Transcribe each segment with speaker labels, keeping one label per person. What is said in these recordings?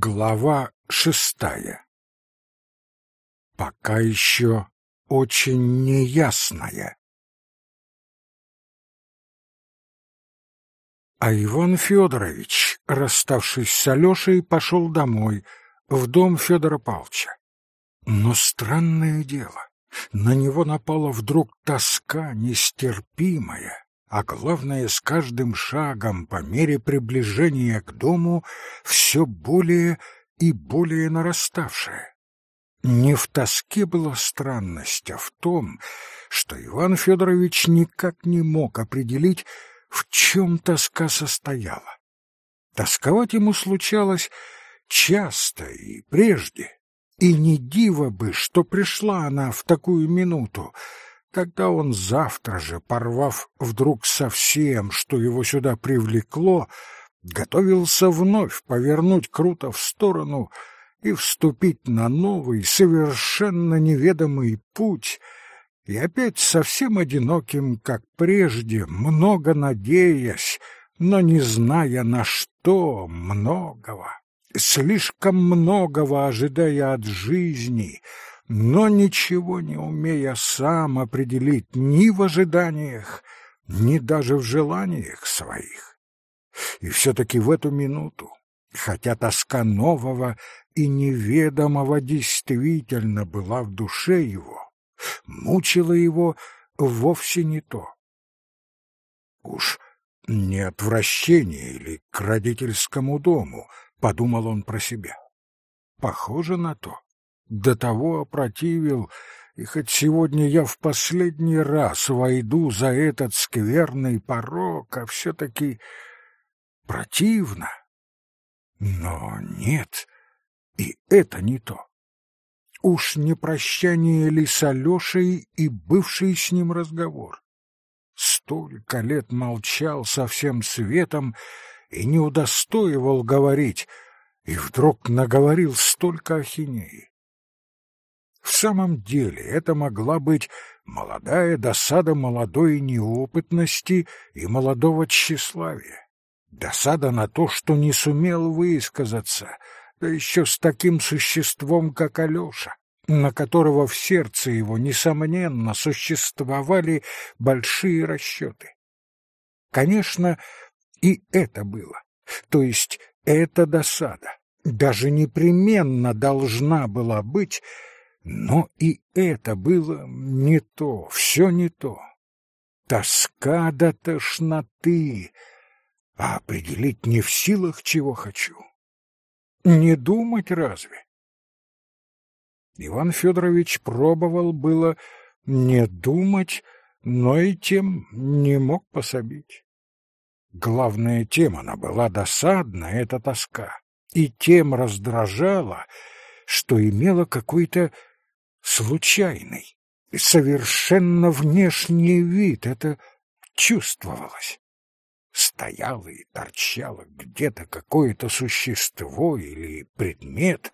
Speaker 1: Глава шестая Пока еще очень неясная. А Иван Федорович, расставшись с Алешей, пошел домой, в дом Федора Павловича. Но странное дело, на него напала вдруг тоска нестерпимая, а главное, с каждым шагом, по мере приближения к дому, все более и более нараставшее. Не в тоске была странность, а в том, что Иван Федорович никак не мог определить, в чем тоска состояла. Тосковать ему случалось часто и прежде, и не диво бы, что пришла она в такую минуту, когда он завтра же, порвав вдруг совсем, что его сюда привлекло, готовился вновь повернуть круто в сторону и вступить на новый, совершенно неведомый путь, и опять совсем одиноким, как прежде, много надеясь, но не зная на что многого, слишком многого ожидая от жизни — но ничего не умея сам определить ни в ожиданиях, ни даже в желаниях своих. И все-таки в эту минуту, хотя тоска нового и неведомого действительно была в душе его, мучила его вовсе не то. Уж не отвращение или к родительскому дому, подумал он про себя. Похоже на то до того опротивил, и хоть сегодня я в последний раз войду за этот скверный порог, а все-таки противно. Но нет, и это не то. Уж не прощание ли с Алешей и бывший с ним разговор? Столько лет молчал со всем светом и не удостоивал говорить, и вдруг наговорил столько ахинеи. В самом деле это могла быть молодая досада молодой неопытности и молодого тщеславия. Досада на то, что не сумел высказаться, да еще с таким существом, как Алеша, на которого в сердце его, несомненно, существовали большие расчеты. Конечно, и это было, то есть эта досада даже непременно должна была быть, но и это было не то, все не то. Тоска до тошноты, а определить не в силах, чего хочу. Не думать разве? Иван Федорович пробовал было не думать, но и тем не мог пособить. Главная тема она была досадна, эта тоска, и тем раздражала, что имела какой-то случайный, совершенно внешний вид, это чувствовалось. Стояло и торчало где-то какое-то существо или предмет,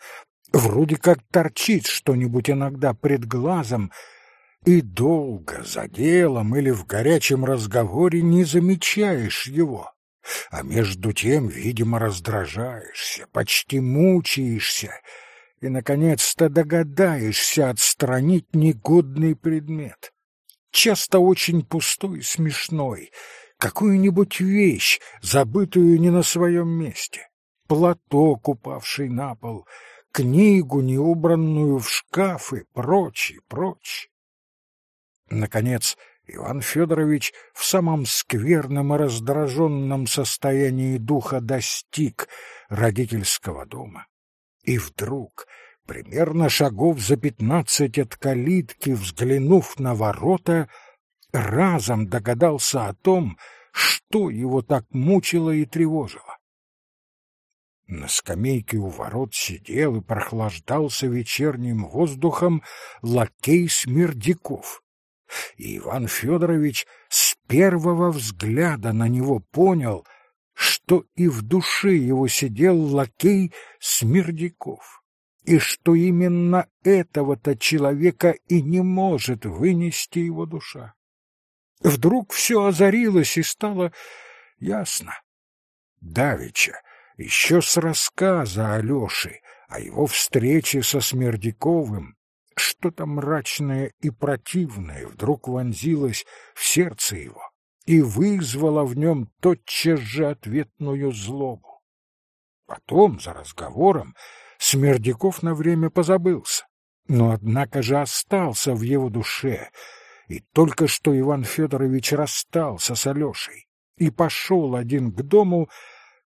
Speaker 1: вроде как торчит что-нибудь иногда пред глазом, и долго за делом или в горячем разговоре не замечаешь его, а между тем, видимо, раздражаешься, почти мучаешься, и, наконец-то, догадаешься отстранить негодный предмет. Часто очень пустой и смешной, какую-нибудь вещь, забытую не на своем месте, платок, упавший на пол, книгу, не убранную в шкаф и прочее, прочее. Наконец, Иван Федорович в самом скверном и раздраженном состоянии духа достиг родительского дома и вдруг, примерно шагов за пятнадцать от калитки, взглянув на ворота, разом догадался о том, что его так мучило и тревожило. На скамейке у ворот сидел и прохлаждался вечерним воздухом лакей Смердяков. И Иван Федорович с первого взгляда на него понял, что и в душе его сидел лакей Смердяков, и что именно этого-то человека и не может вынести его душа. Вдруг все озарилось и стало ясно. Давича, еще с рассказа Алеши о его встрече со Смердяковым, что-то мрачное и противное вдруг вонзилось в сердце его и вызвало в нем тотчас же ответную злобу. Потом, за разговором, Смердяков на время позабылся, но, однако же, остался в его душе, и только что Иван Федорович расстался с Алешей и пошел один к дому,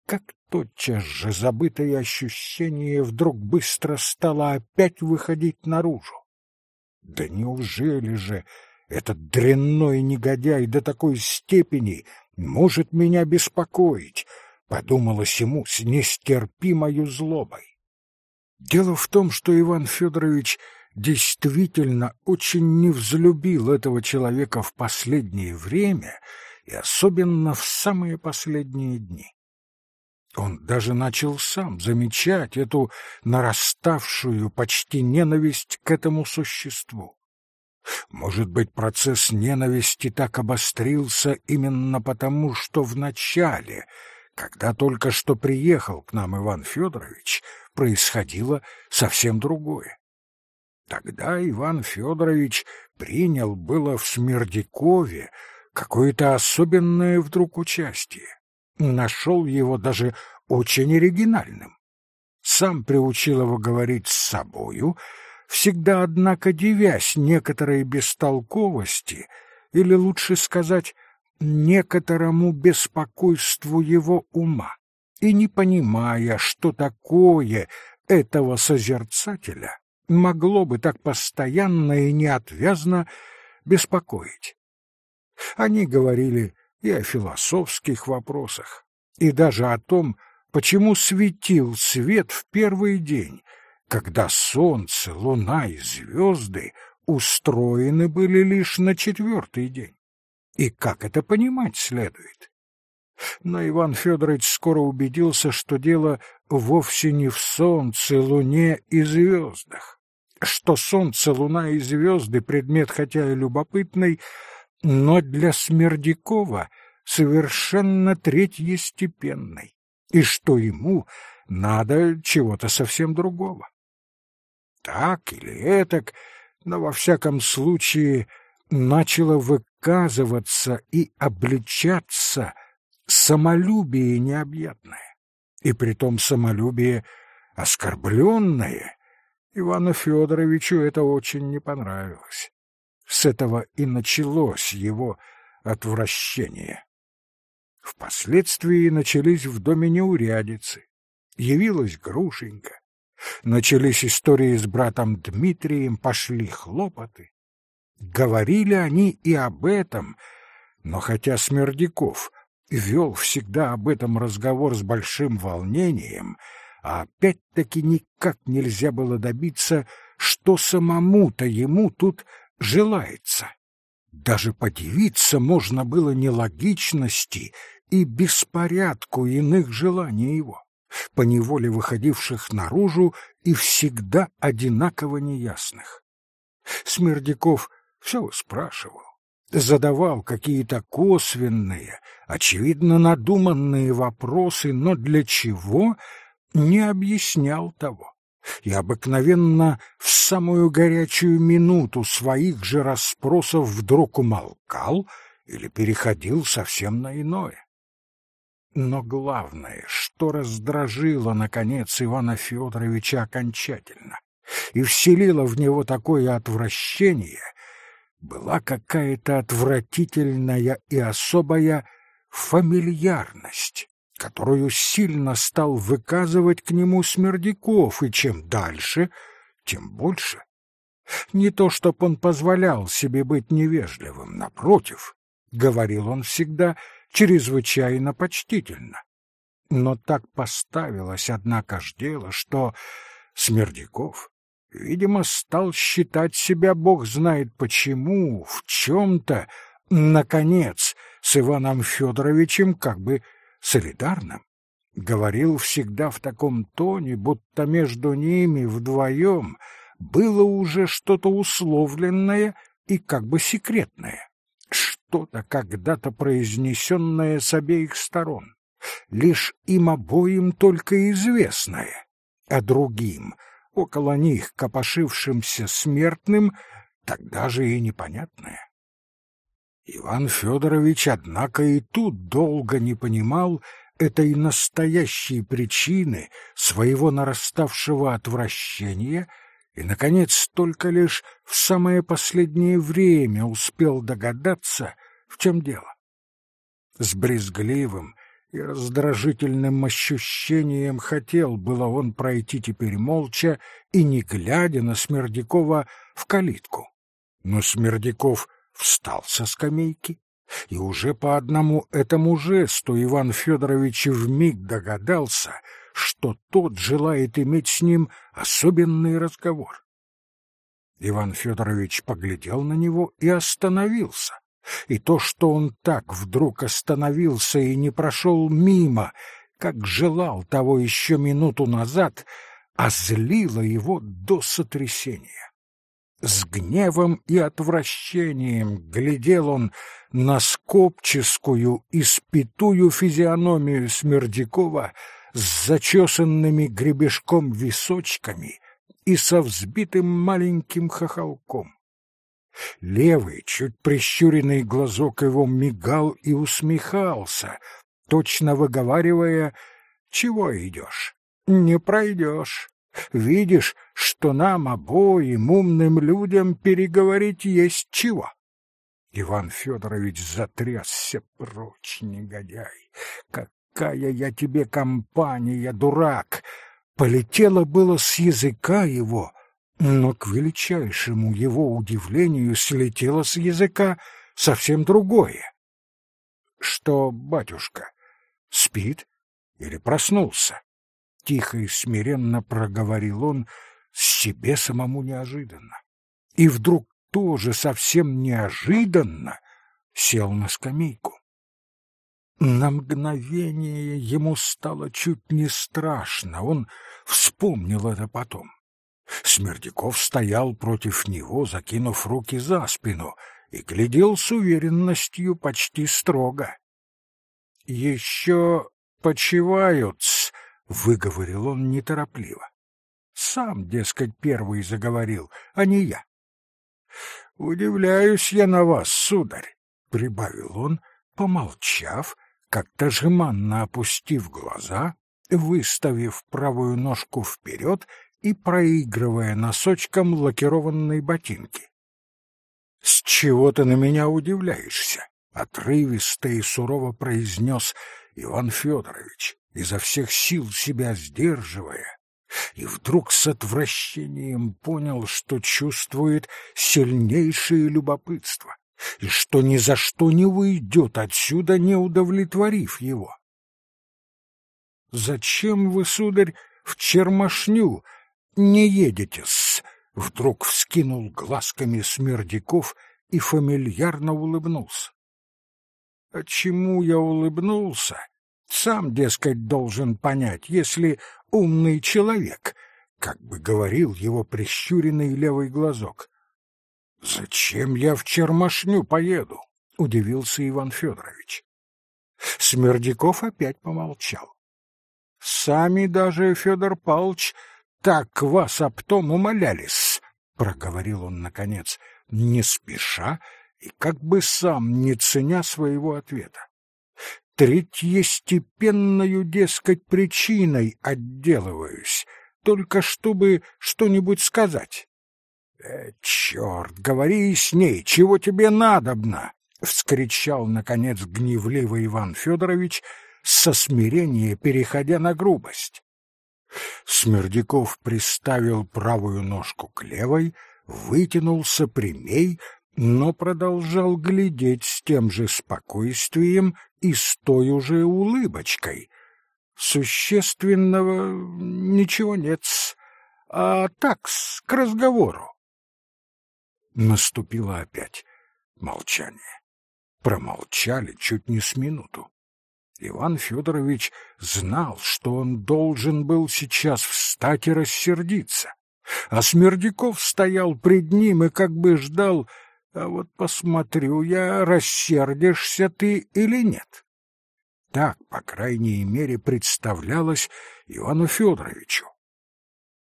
Speaker 1: как тотчас же забытое ощущение вдруг быстро стало опять выходить наружу. Да неужели же этот дрянной негодяй до такой степени может меня беспокоить, подумалось ему с нестерпимою злобой. Дело в том, что Иван Федорович действительно очень не взлюбил этого человека в последнее время и особенно в самые последние дни. Он даже начал сам замечать эту нараставшую почти ненависть к этому существу. Может быть, процесс ненависти так обострился именно потому, что в начале, когда только что приехал к нам Иван Федорович, происходило совсем другое. Тогда Иван Федорович принял было в Смердякове какое-то особенное вдруг участие нашел его даже очень оригинальным. Сам приучил его говорить с собою, всегда, однако, девясь некоторой бестолковости, или, лучше сказать, некоторому беспокойству его ума, и не понимая, что такое этого созерцателя могло бы так постоянно и неотвязно беспокоить. Они говорили и о философских вопросах, и даже о том, почему светил свет в первый день, когда солнце, луна и звезды устроены были лишь на четвертый день. И как это понимать следует? Но Иван Федорович скоро убедился, что дело вовсе не в солнце, луне и звездах, что солнце, луна и звезды — предмет хотя и любопытный, но для Смердякова совершенно третьестепенной, и что ему надо чего-то совсем другого. Так или этак, но во всяком случае начало выказываться и обличаться самолюбие необъятное, и притом самолюбие оскорбленное. Ивану Федоровичу это очень не понравилось. С этого и началось его отвращение. Впоследствии начались в доме неурядицы. Явилась Грушенька. Начались истории с братом Дмитрием, пошли хлопоты. Говорили они и об этом, но хотя Смердяков вел всегда об этом разговор с большим волнением, а опять-таки никак нельзя было добиться, что самому-то ему тут желается. Даже подивиться можно было нелогичности и беспорядку иных желаний его, поневоле выходивших наружу и всегда одинаково неясных. Смердяков все спрашивал, задавал какие-то косвенные, очевидно надуманные вопросы, но для чего не объяснял того и обыкновенно в самую горячую минуту своих же расспросов вдруг умолкал или переходил совсем на иное. Но главное, что раздражило, наконец, Ивана Федоровича окончательно и вселило в него такое отвращение, была какая-то отвратительная и особая фамильярность которую сильно стал выказывать к нему Смердяков, и чем дальше, тем больше. Не то, чтоб он позволял себе быть невежливым, напротив, говорил он всегда чрезвычайно почтительно. Но так поставилось, однако ж дело, что Смердяков, видимо, стал считать себя, бог знает почему, в чем-то, наконец, с Иваном Федоровичем как бы солидарным, говорил всегда в таком тоне, будто между ними вдвоем было уже что-то условленное и как бы секретное, что-то когда-то произнесенное с обеих сторон, лишь им обоим только известное, а другим, около них копошившимся смертным, тогда же и непонятное. Иван Федорович, однако, и тут долго не понимал этой настоящей причины своего нараставшего отвращения и, наконец, только лишь в самое последнее время успел догадаться, в чем дело. С брезгливым и раздражительным ощущением хотел было он пройти теперь молча и, не глядя на Смердякова, в калитку. Но Смердяков встал со скамейки, и уже по одному этому жесту Иван Федорович вмиг догадался, что тот желает иметь с ним особенный разговор. Иван Федорович поглядел на него и остановился. И то, что он так вдруг остановился и не прошел мимо, как желал того еще минуту назад, озлило его до сотрясения. С гневом и отвращением глядел он на скопческую и спитую физиономию Смердякова с зачесанными гребешком височками и со взбитым маленьким хохолком. Левый, чуть прищуренный глазок его мигал и усмехался, точно выговаривая «Чего идешь? Не пройдешь. Видишь, что нам обоим умным людям переговорить есть чего. Иван Федорович затрясся прочь, негодяй. Какая я тебе компания, дурак! Полетело было с языка его, но к величайшему его удивлению слетело с языка совсем другое. Что, батюшка, спит или проснулся? Тихо и смиренно проговорил он, себе самому неожиданно. И вдруг тоже совсем неожиданно сел на скамейку. На мгновение ему стало чуть не страшно, он вспомнил это потом. Смердяков стоял против него, закинув руки за спину, и глядел с уверенностью почти строго. — Еще почивают — выговорил он неторопливо. Сам, дескать, первый заговорил, а не я. — Удивляюсь я на вас, сударь, — прибавил он, помолчав, как-то жеманно опустив глаза, выставив правую ножку вперед и проигрывая носочком лакированной ботинки. — С чего ты на меня удивляешься? — отрывисто и сурово произнес Иван Федорович изо всех сил себя сдерживая, и вдруг с отвращением понял, что чувствует сильнейшее любопытство, и что ни за что не уйдет отсюда, не удовлетворив его. «Зачем вы, сударь, в Чермашню не едете-с?» Вдруг вскинул глазками Смердяков и фамильярно улыбнулся. «А чему я улыбнулся?» Сам, дескать, должен понять, если умный человек, как бы говорил его прищуренный левый глазок. «Зачем я в Чермашню поеду?» — удивился Иван Федорович. Смердяков опять помолчал. «Сами даже, Федор Павлович, так вас об том умолялись», — проговорил он, наконец, не спеша и как бы сам не ценя своего ответа третьестепенною, дескать, причиной отделываюсь, только чтобы что-нибудь сказать. «Э, черт, говори с ней, чего тебе надобно!» — вскричал, наконец, гневливый Иван Федорович, со смирения переходя на грубость. Смердяков приставил правую ножку к левой, вытянулся прямей, но продолжал глядеть с тем же спокойствием и с той уже улыбочкой. Существенного ничего нет, а так к разговору. Наступило опять молчание. Промолчали чуть не с минуту. Иван Федорович знал, что он должен был сейчас встать и рассердиться, а Смердяков стоял пред ним и как бы ждал, а вот посмотрю я, рассердишься ты или нет. Так, по крайней мере, представлялось Ивану Федоровичу.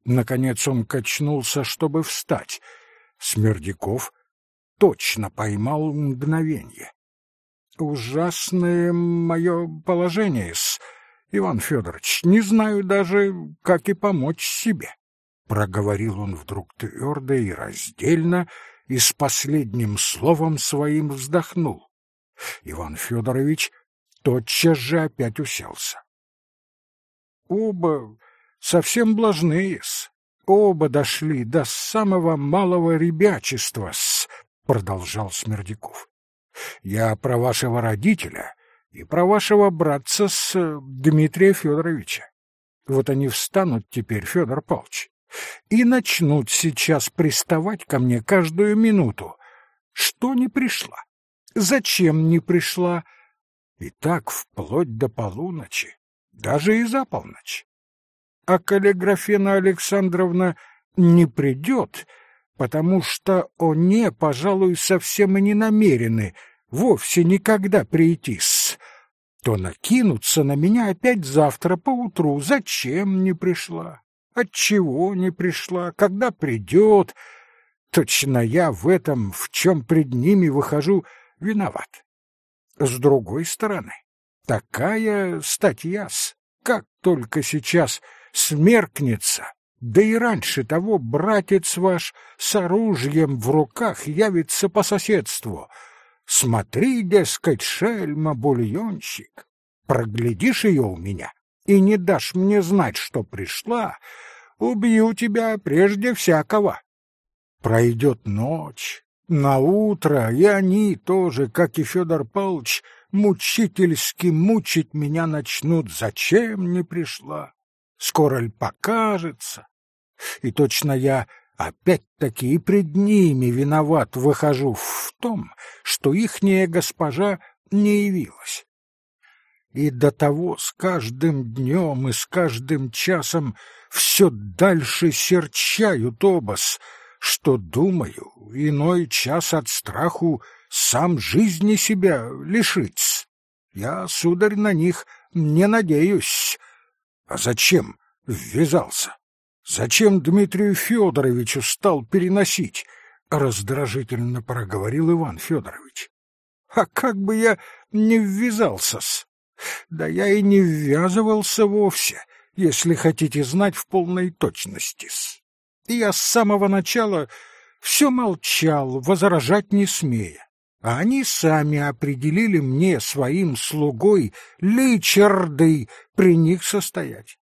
Speaker 1: Наконец он качнулся, чтобы встать. Смердяков точно поймал мгновенье. «Ужасное мое положение-с, Иван Федорович. Не знаю даже, как и помочь себе», — проговорил он вдруг твердо и раздельно, и с последним словом своим вздохнул. Иван Федорович тотчас же опять уселся. Оба совсем блажные-с, оба дошли до самого малого ребячества-с, продолжал Смердяков. Я про вашего родителя и про вашего братца с э, Дмитрия Федоровича. Вот они встанут теперь, Федор Павлович, и начнут сейчас приставать ко мне каждую минуту. Что не пришла? Зачем не пришла? И так вплоть до полуночи, даже и за полночь. А Каллиграфена Александровна не придет, потому что они, пожалуй, совсем и не намерены вовсе никогда прийти-с, то накинутся на меня опять завтра поутру. Зачем не пришла? Отчего не пришла? Когда придет? Точно я в этом, в чем пред ними выхожу, виноват. С другой стороны, такая статья-с, как только сейчас смеркнется, да и раньше того братец ваш с оружием в руках явится по соседству. Смотри, дескать, шельма-бульонщик, проглядишь ее у меня и не дашь мне знать, что пришла, убью тебя прежде всякого. Пройдет ночь, на утро и они тоже, как и Федор Павлович, мучительски мучить меня начнут. Зачем не пришла? Скоро ли покажется? И точно я опять-таки и пред ними виноват выхожу в том, что ихняя госпожа не явилась. И до того с каждым днем и с каждым часом все дальше серчают обос, что, думаю, иной час от страху сам жизни себя лишить. Я, сударь, на них не надеюсь. А зачем ввязался? Зачем Дмитрию Федоровичу стал переносить? Раздражительно проговорил Иван Федорович. А как бы я не ввязался-с? Да я и не ввязывался вовсе, если хотите знать в полной точности-с. Я с самого начала все молчал, возражать не смея. А они сами определили мне своим слугой личардой при них состоять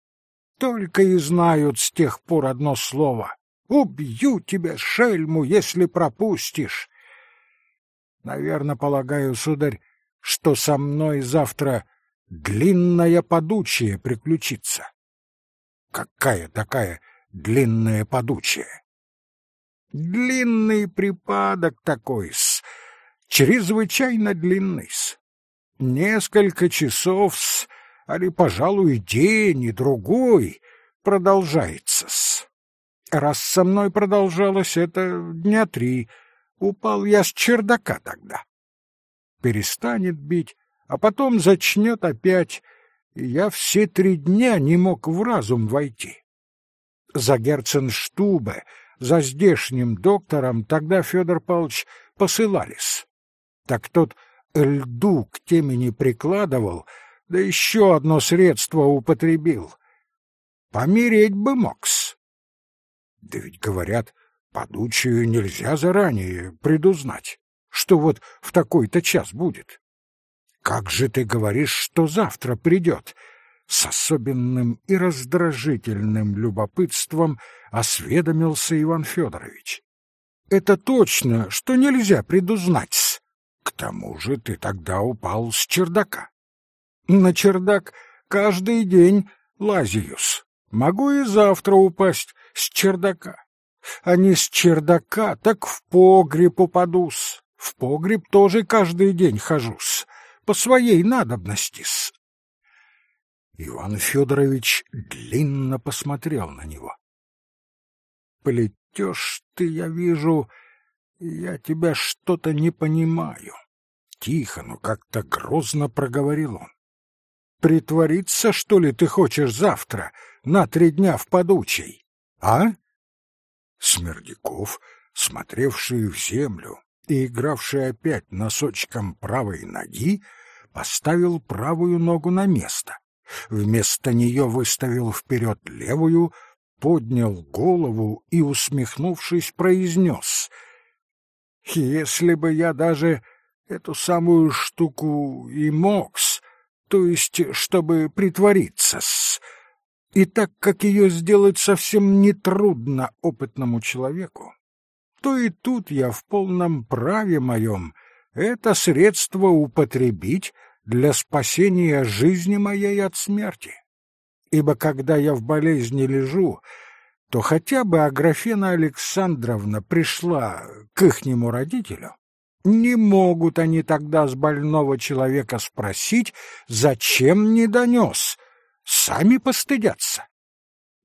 Speaker 1: только и знают с тех пор одно слово. Убью тебя, шельму, если пропустишь. Наверно, полагаю, сударь, что со мной завтра длинная подучая приключится. Какая такая длинная подучая? Длинный припадок такой-с, чрезвычайно длинный-с. Несколько часов-с али, пожалуй, день и другой продолжается-с. Раз со мной продолжалось это дня три, упал я с чердака тогда. Перестанет бить, а потом зачнет опять, и я все три дня не мог в разум войти. За Герценштубе, за здешним доктором тогда Федор Павлович посылались. Так тот льду к темени прикладывал, да еще одно средство употребил. Помереть бы мокс. Да ведь, говорят, подучию нельзя заранее предузнать, что вот в такой-то час будет. Как же ты говоришь, что завтра придет? С особенным и раздражительным любопытством осведомился Иван Федорович. Это точно, что нельзя предузнать. К тому же ты тогда упал с чердака. На чердак каждый день лазиюсь. Могу и завтра упасть с чердака. А не с чердака, так в погреб упадусь. В погреб тоже каждый день хожусь. По своей надобности-с. Иван Федорович длинно посмотрел на него. Плетешь ты, я вижу, я тебя что-то не понимаю. Тихо, но как-то грозно проговорил он. Притвориться, что ли, ты хочешь завтра, на три дня в подучей, а? Смердяков, смотревший в землю и игравший опять носочком правой ноги, поставил правую ногу на место. Вместо нее выставил вперед левую, поднял голову и, усмехнувшись, произнес «Если бы я даже эту самую штуку и мог-с, то есть чтобы притвориться-с, и так как ее сделать совсем нетрудно опытному человеку, то и тут я в полном праве моем это средство употребить для спасения жизни моей от смерти. Ибо когда я в болезни лежу, то хотя бы Аграфена Александровна пришла к ихнему родителю, не могут они тогда с больного человека спросить, зачем не донес, сами постыдятся.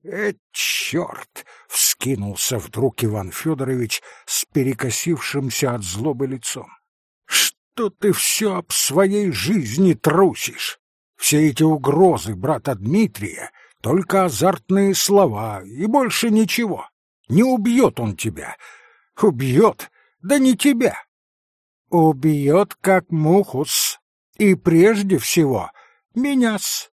Speaker 1: «Э, черт!» — вскинулся вдруг Иван Федорович с перекосившимся от злобы лицом. «Что ты все об своей жизни трусишь? Все эти угрозы брата Дмитрия — только азартные слова и больше ничего. Не убьет он тебя. Убьет, да не тебя. Убьет, как мухус, и прежде всего меня-с.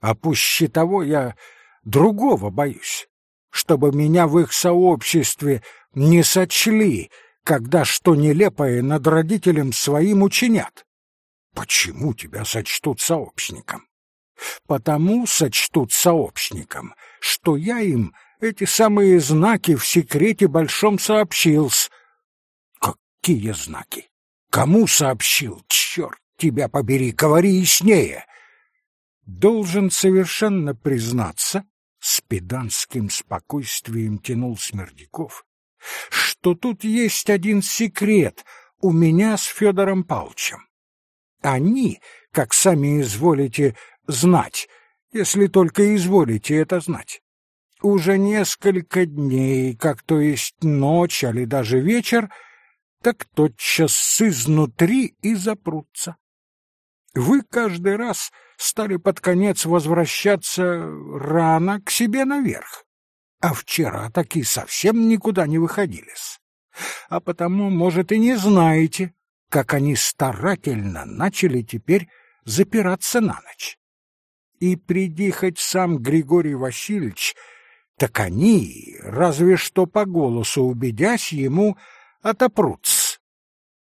Speaker 1: А пуще того я другого боюсь, чтобы меня в их сообществе не сочли, когда что нелепое над родителем своим учинят. Почему тебя сочтут сообщником? Потому сочтут сообщником, что я им эти самые знаки в секрете большом сообщил. Какие знаки? Кому сообщил? Черт тебя побери, говори яснее. Должен совершенно признаться, с педанским спокойствием тянул Смердяков, что тут есть один секрет у меня с Федором Павловичем. Они, как сами изволите знать, если только изволите это знать, уже несколько дней, как то есть ночь или даже вечер, так тотчас изнутри и запрутся. Вы каждый раз стали под конец возвращаться рано к себе наверх, а вчера таки совсем никуда не выходились. А потому, может, и не знаете, как они старательно начали теперь запираться на ночь. И приди хоть сам Григорий Васильевич, так они, разве что по голосу убедясь ему, отопрутся.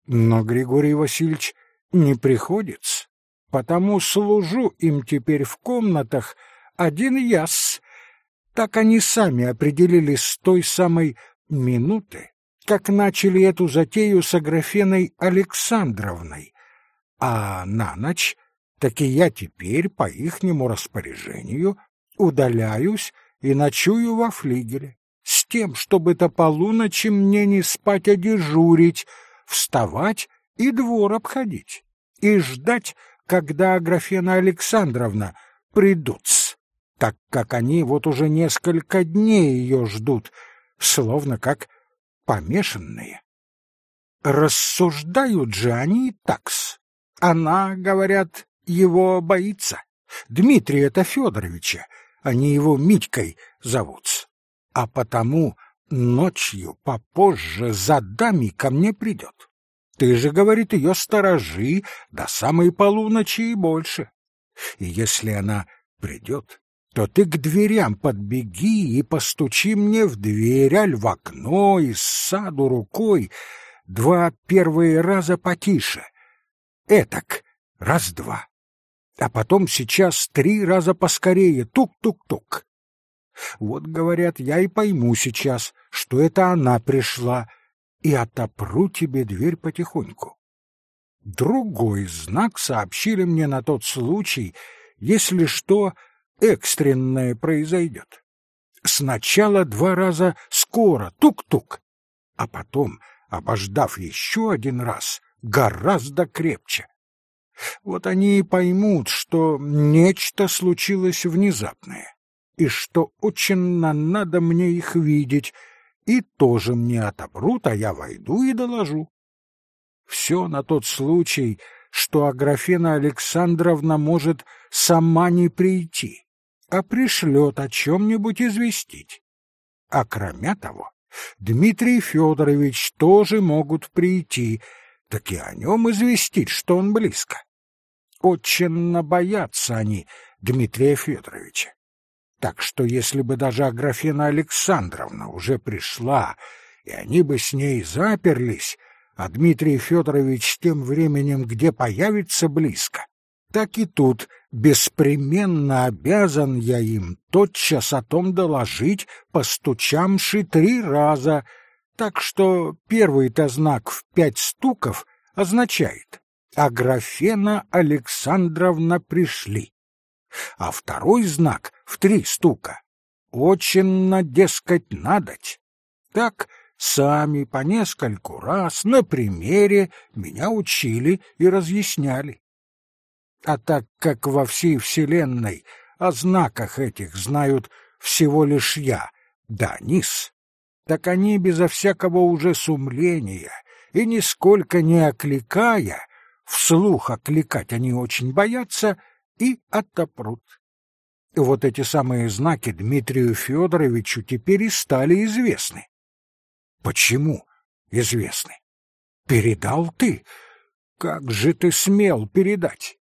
Speaker 1: Но Григорий Васильевич не приходится потому служу им теперь в комнатах один яс. Так они сами определили с той самой минуты, как начали эту затею с Аграфеной Александровной. А на ночь, так и я теперь, по ихнему распоряжению, удаляюсь и ночую во флигеле, с тем, чтобы до полуночи мне не спать, а дежурить, вставать и двор обходить, и ждать, когда Аграфена Александровна придут, так как они вот уже несколько дней ее ждут, словно как помешанные. Рассуждают же они такс. Она, говорят, его боится. Дмитрия-то Федоровича, они его Митькой зовутся. А потому ночью попозже за дами ко мне придет. Ты же, говорит, ее сторожи до самой полуночи и больше. И если она придет, то ты к дверям подбеги и постучи мне в дверь, аль в окно, из саду рукой, два первые раза потише. Этак, раз-два. А потом сейчас три раза поскорее, тук-тук-тук. Вот, говорят, я и пойму сейчас, что это она пришла, и отопру тебе дверь потихоньку. Другой знак сообщили мне на тот случай, если что экстренное произойдет. Сначала два раза скоро, тук-тук, а потом, обождав еще один раз, гораздо крепче. Вот они и поймут, что нечто случилось внезапное, и что очень надо мне их видеть, и тоже мне отобрут, а я войду и доложу. Все на тот случай, что Аграфена Александровна может сама не прийти, а пришлет о чем-нибудь известить. А кроме того, Дмитрий Федорович тоже могут прийти, так и о нем известить, что он близко. Очень боятся они Дмитрия Федоровича. Так что если бы даже Аграфена Александровна уже пришла, и они бы с ней заперлись, а Дмитрий Федорович тем временем где появится близко, так и тут беспременно обязан я им тотчас о том доложить, постучамши три раза, так что первый-то знак в пять стуков означает «Аграфена Александровна пришли», а второй знак в три стука «Очень, дескать, надоть». Так сами по нескольку раз на примере меня учили и разъясняли. А так как во всей вселенной о знаках этих знают всего лишь я, да низ, так они безо всякого уже сумления и нисколько не окликая, вслух окликать они очень боятся и отопрут. Вот эти самые знаки Дмитрию Федоровичу теперь и стали известны. Почему известны? Передал ты? Как же ты смел передать?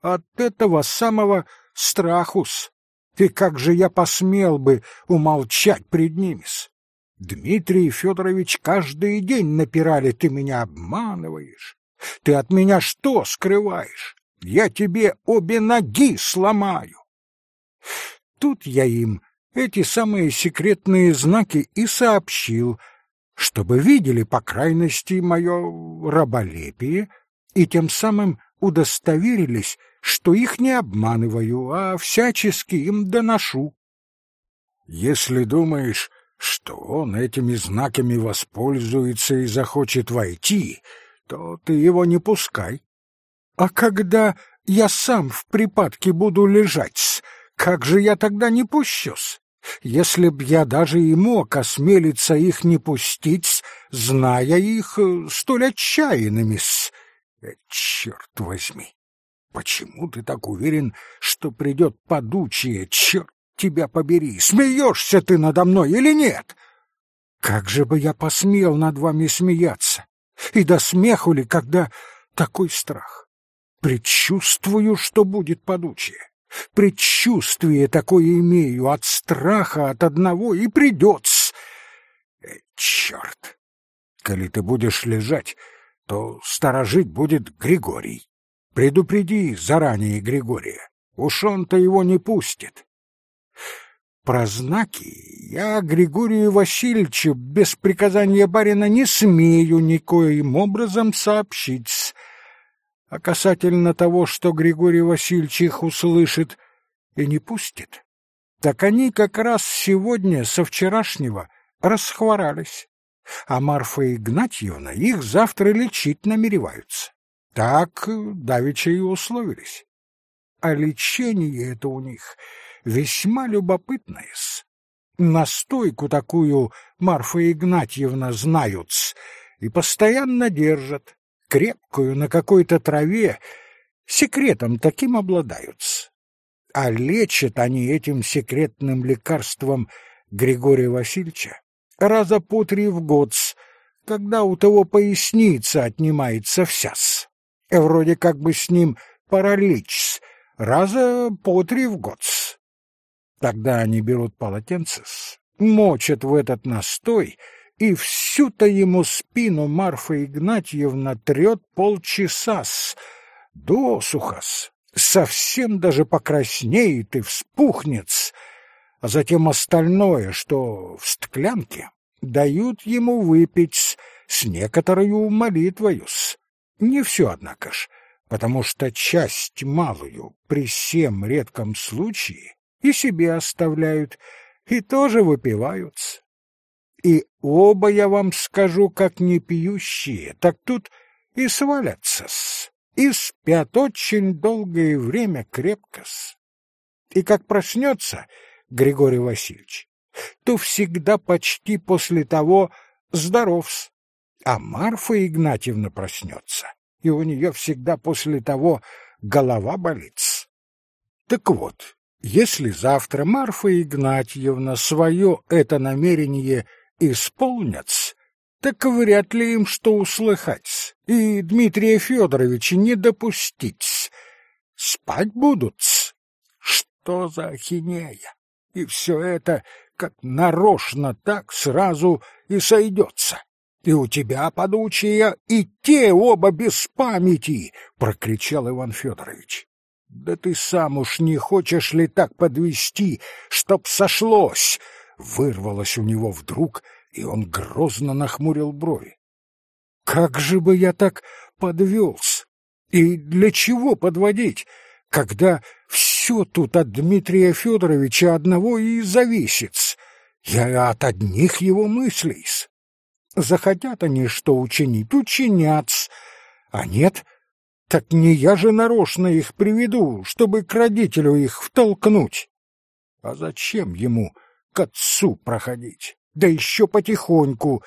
Speaker 1: От этого самого страхус. Ты как же я посмел бы умолчать пред ними-с? Дмитрий Федорович каждый день напирали, ты меня обманываешь. Ты от меня что скрываешь? Я тебе обе ноги сломаю. Тут я им эти самые секретные знаки и сообщил, чтобы видели, по крайности, мое раболепие и тем самым удостоверились, что их не обманываю, а всячески им доношу. Если думаешь, что он этими знаками воспользуется и захочет войти, то ты его не пускай. А когда я сам в припадке буду лежать, как же я тогда не пущусь? Если б я даже и мог осмелиться их не пустить, зная их э, столь отчаянными-с. Э, черт возьми! Почему ты так уверен, что придет подучие, черт тебя побери? Смеешься ты надо мной или нет? Как же бы я посмел над вами смеяться? И до смеху ли, когда такой страх? Предчувствую, что будет подучие. Предчувствие такое имею от страха от одного и придется. Э, черт! Коли ты будешь лежать, то сторожить будет Григорий. Предупреди заранее Григория, уж он-то его не пустит. Про знаки я Григорию Васильевичу без приказания барина не смею никоим образом сообщить, а касательно того, что Григорий Васильевич их услышит и не пустит, так они как раз сегодня со вчерашнего расхворались, а Марфа Игнатьевна их завтра лечить намереваются. Так давеча и условились. А лечение это у них весьма любопытное-с. Настойку такую Марфа Игнатьевна знают и постоянно держат крепкую на какой-то траве, секретом таким обладаются. А лечат они этим секретным лекарством Григория Васильевича раза по три в год, когда у того поясница отнимается вся-с. Вроде как бы с ним паралич, раза по три в год. Тогда они берут полотенце, мочат в этот настой — и всю-то ему спину Марфа Игнатьевна трет полчаса-с, досуха-с, совсем даже покраснеет и вспухнет а затем остальное, что в стклянке, дают ему выпить с некоторой молитвою-с. Не все, однако ж, потому что часть малую при всем редком случае и себе оставляют, и тоже выпиваются. И оба, я вам скажу, как не пьющие, так тут и свалятся-с, и спят очень долгое время крепко-с. И как проснется Григорий Васильевич, то всегда почти после того здоров-с. А Марфа Игнатьевна проснется, и у нее всегда после того голова болит. Так вот, если завтра Марфа Игнатьевна свое это намерение исполнят, так вряд ли им что услыхать, и Дмитрия Федоровича не допустить. Спать будут. Что за ахинея? И все это как нарочно так сразу и сойдется. И у тебя, подучия, и те оба без памяти, — прокричал Иван Федорович. Да ты сам уж не хочешь ли так подвести, чтоб сошлось? Вырвалось у него вдруг, и он грозно нахмурил брови. Как же бы я так подвелся? И для чего подводить, когда все тут от Дмитрия Федоровича одного и зависит? Я от одних его мыслей. Захотят они что учинить, учинят, а нет — так не я же нарочно их приведу, чтобы к родителю их втолкнуть. А зачем ему к отцу проходить? Да еще потихоньку,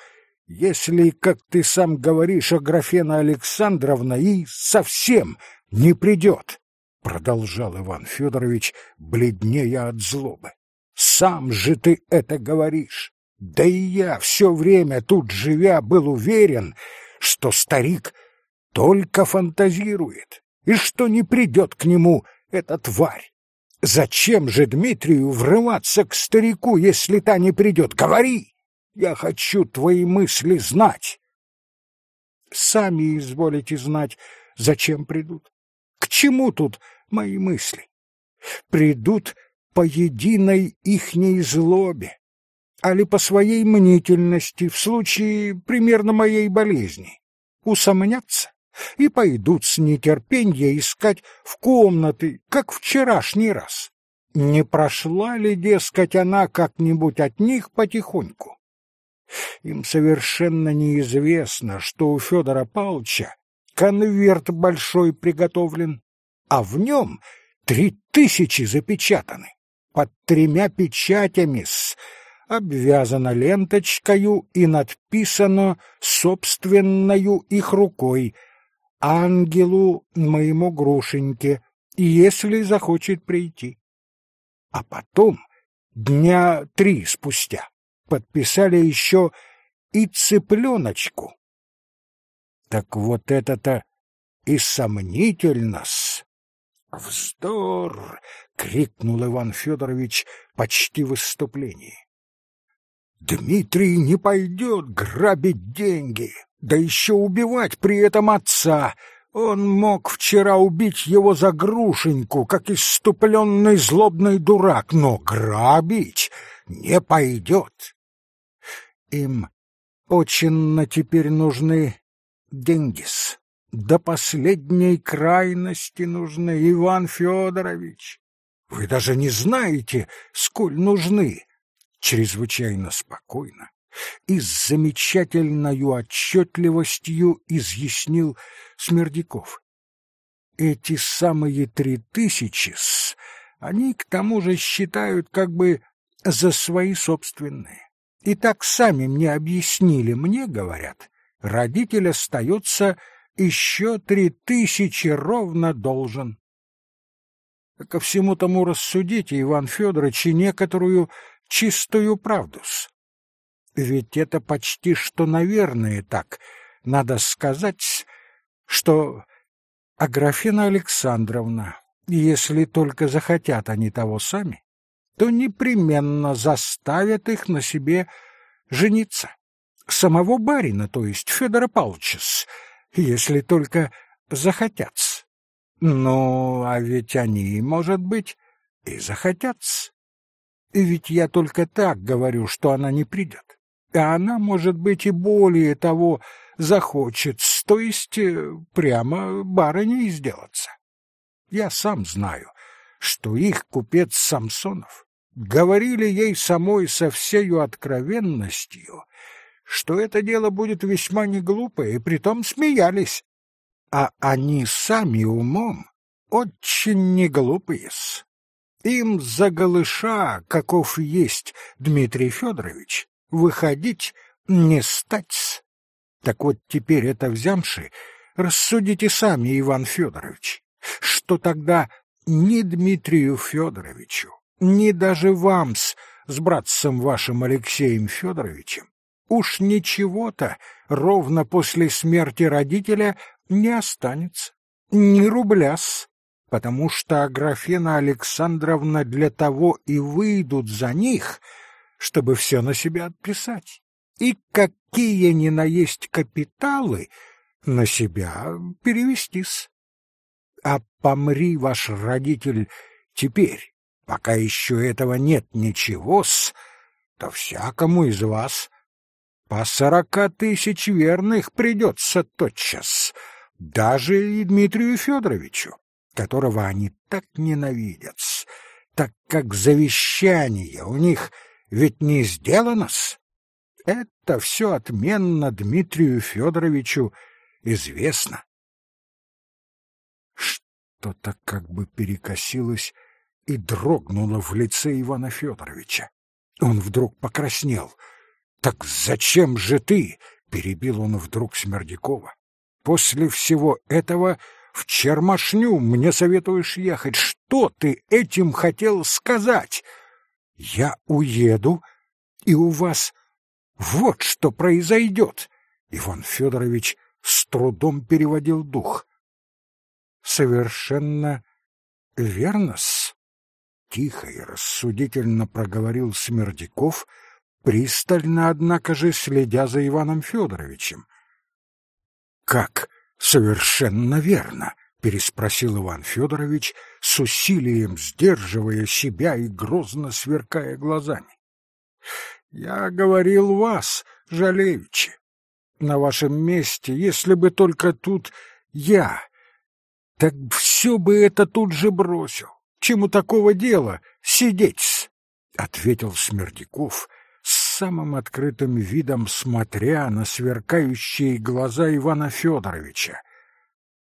Speaker 1: если, как ты сам говоришь, Аграфена Александровна и совсем не придет, — продолжал Иван Федорович, бледнее от злобы. — Сам же ты это говоришь. Да и я все время тут живя был уверен, что старик только фантазирует, и что не придет к нему эта тварь. Зачем же Дмитрию врываться к старику, если та не придет? Говори! Я хочу твои мысли знать. Сами изволите знать, зачем придут. К чему тут мои мысли? Придут по единой ихней злобе, али по своей мнительности в случае примерно моей болезни. Усомнятся? И пойдут с нетерпенья искать в комнаты, как вчерашний раз. Не прошла ли, дескать, она как-нибудь от них потихоньку? Им совершенно неизвестно, что у Федора Павловича конверт большой приготовлен, а в нем три тысячи запечатаны, под тремя печатями с обвязано ленточкою и надписано собственною их рукой — ангелу моему Грушеньке, если захочет прийти. А потом, дня три спустя, подписали еще и цыпленочку. Так вот это-то и сомнительно-с. «Вздор!» — крикнул Иван Федорович почти в выступлении. «Дмитрий не пойдет грабить деньги, да еще убивать при этом отца. Он мог вчера убить его за грушеньку, как иступленный злобный дурак, но грабить не пойдет. Им очень теперь нужны деньги-с. До последней крайности нужны, Иван Федорович. Вы даже не знаете, сколь нужны. Чрезвычайно спокойно, и с замечательной отчетливостью изъяснил Смердяков. Эти самые три тысячи они к тому же считают как бы за свои собственные. И так сами мне объяснили, мне говорят, родитель остается еще три тысячи ровно должен. Ко всему тому рассудите, Иван Федорович, и некоторую чистую правду-с. Ведь это почти что наверное так. Надо сказать, что Аграфена Александровна, если только захотят они того сами, то непременно заставят их на себе жениться. Самого барина, то есть Федора Павловича, если только захотят. Ну, а ведь они, может быть, и захотят. И ведь я только так говорю, что она не придет а она, может быть, и более того захочет, то есть э, прямо барыней сделаться. Я сам знаю, что их купец Самсонов говорили ей самой со всею откровенностью, что это дело будет весьма неглупое, и притом смеялись. А они сами умом очень неглупые-с. Им за голыша, каков есть Дмитрий Федорович, выходить не стать. Так вот теперь это взямши, рассудите сами, Иван Федорович, что тогда ни Дмитрию Федоровичу, ни даже вам с, с братцем вашим Алексеем Федоровичем уж ничего-то ровно после смерти родителя не останется, ни рубля-с, потому что Аграфена Александровна для того и выйдут за них, чтобы все на себя отписать. И какие ни на есть капиталы на себя перевестись. А помри ваш родитель теперь, пока еще этого нет ничего-с, то всякому из вас по сорока тысяч верных придется тотчас, даже и Дмитрию Федоровичу, которого они так ненавидят, так как завещание у них ведь не сделано-с. Это все отменно Дмитрию Федоровичу известно. Что-то как бы перекосилось и дрогнуло в лице Ивана Федоровича. Он вдруг покраснел. «Так зачем же ты?» — перебил он вдруг Смердякова. «После всего этого в Чермашню мне советуешь ехать. Что ты этим хотел сказать? Я уеду, и у вас вот что произойдет!» Иван Федорович с трудом переводил дух. «Совершенно верно-с», — тихо и рассудительно проговорил Смердяков, пристально, однако же, следя за Иваном Федоровичем. «Как совершенно верно?» — переспросил Иван Федорович, с усилием сдерживая себя и грозно сверкая глазами. «Я говорил вас, Жалевичи, на вашем месте, если бы только тут я, так все бы это тут же бросил. Чему такого дела сидеть-с? — ответил Смердяков, с самым открытым видом смотря на сверкающие глаза Ивана Федоровича.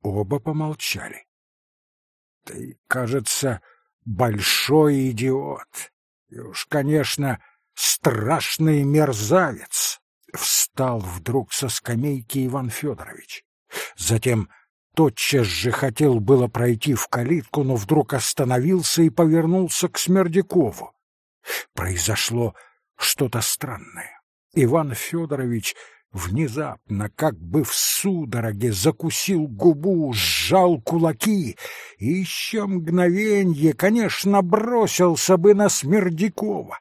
Speaker 1: Оба помолчали. — Ты, кажется, большой идиот. И уж, конечно, страшный мерзавец встал вдруг со скамейки Иван Федорович. Затем тотчас же хотел было пройти в калитку, но вдруг остановился и повернулся к Смердякову. Произошло что-то странное. Иван Федорович внезапно, как бы в судороге, закусил губу, сжал кулаки и еще мгновенье, конечно, бросился бы на Смердякова.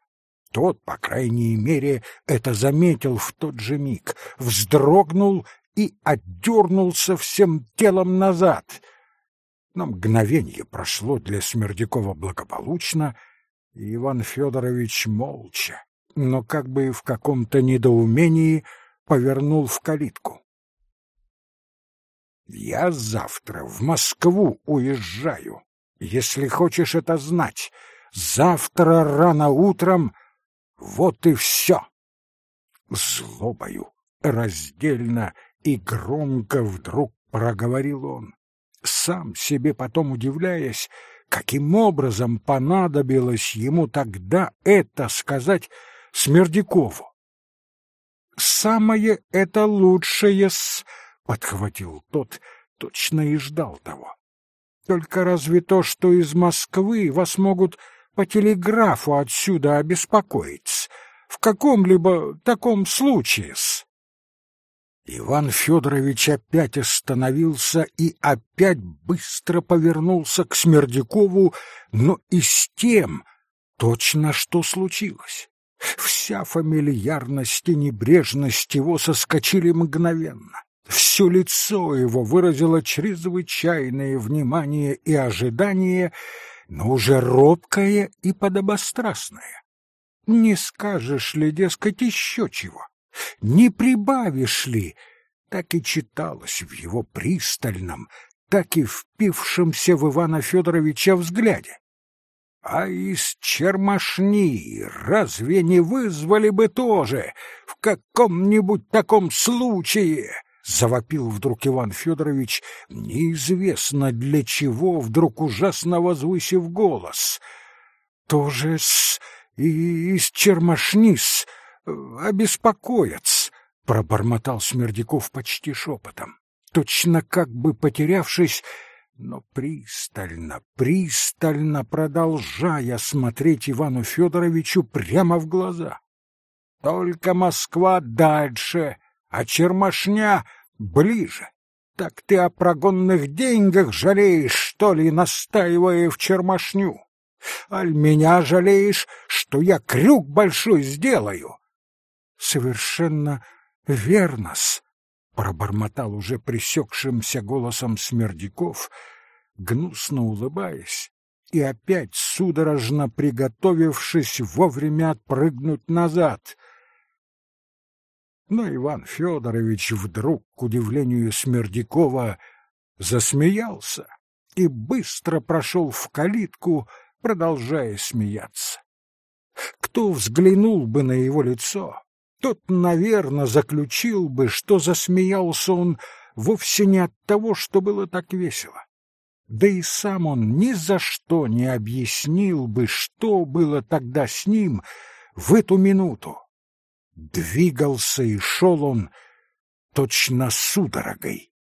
Speaker 1: Тот, по крайней мере, это заметил в тот же миг, вздрогнул и отдернулся всем телом назад. Но мгновенье прошло для Смердякова благополучно, и Иван Федорович молча, но как бы в каком-то недоумении повернул в калитку. «Я завтра в Москву уезжаю, если хочешь это знать. Завтра рано утром вот и все. Злобою, раздельно и громко вдруг проговорил он, сам себе потом удивляясь, каким образом понадобилось ему тогда это сказать Смердякову. «Самое это лучшее-с», — подхватил тот, точно и ждал того. «Только разве то, что из Москвы вас могут по телеграфу отсюда обеспокоиться. В каком-либо таком случае-с. Иван Федорович опять остановился и опять быстро повернулся к Смердякову, но и с тем точно что случилось. Вся фамильярность и небрежность его соскочили мгновенно. Все лицо его выразило чрезвычайное внимание и ожидание, но уже робкое и подобострастное. Не скажешь ли, дескать, еще чего? Не прибавишь ли? Так и читалось в его пристальном, так и впившемся в Ивана Федоровича взгляде. А из чермашни разве не вызвали бы тоже в каком-нибудь таком случае? Завопил вдруг Иван Федорович, неизвестно для чего, вдруг ужасно возвысив голос. «Тоже с... и из чермашнис обеспокоятся», — пробормотал Смердяков почти шепотом. точно как бы потерявшись, но пристально, пристально продолжая смотреть Ивану Федоровичу прямо в глаза. Только Москва дальше, а Чермашня ближе. Так ты о прогонных деньгах жалеешь, что ли, настаивая в Чермашню? Аль меня жалеешь, что я крюк большой сделаю? Совершенно верно-с, пробормотал уже пресекшимся голосом Смердяков, гнусно улыбаясь и опять судорожно приготовившись вовремя отпрыгнуть назад. Но Иван Федорович вдруг, к удивлению Смердякова, засмеялся и быстро прошел в калитку, продолжая смеяться. Кто взглянул бы на его лицо, тот, наверное, заключил бы, что засмеялся он вовсе не от того, что было так весело. Да и сам он ни за что не объяснил бы, что было тогда с ним в эту минуту. Двигался и шел он точно судорогой.